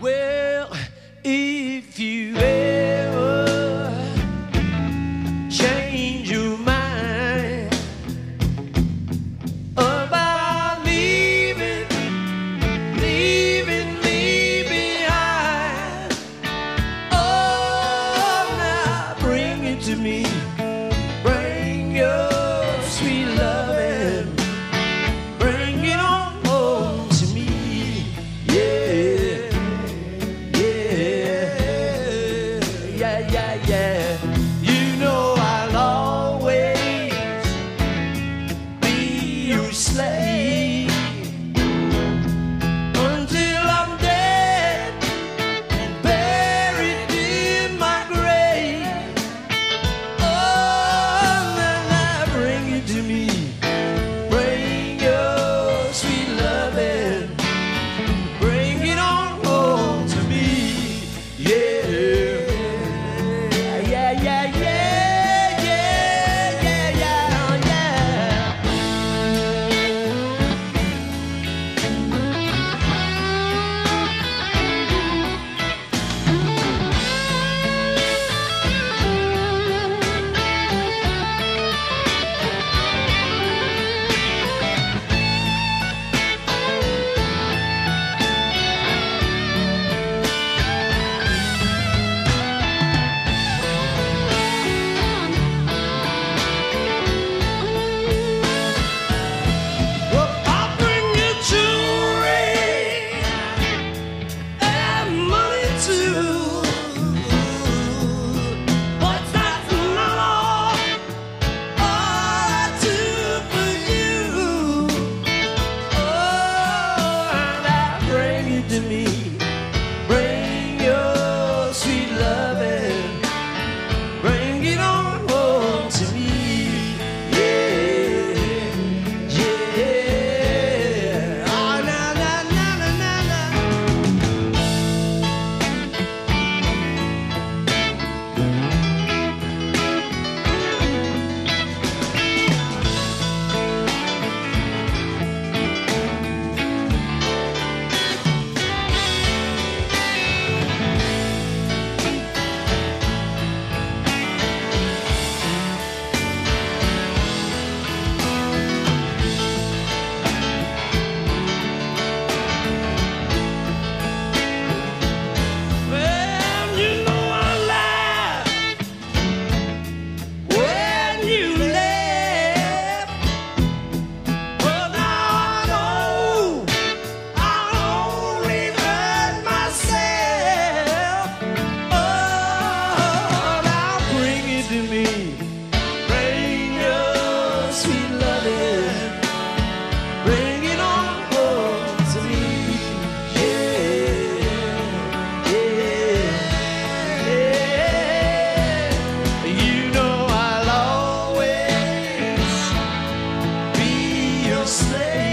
Well, slave.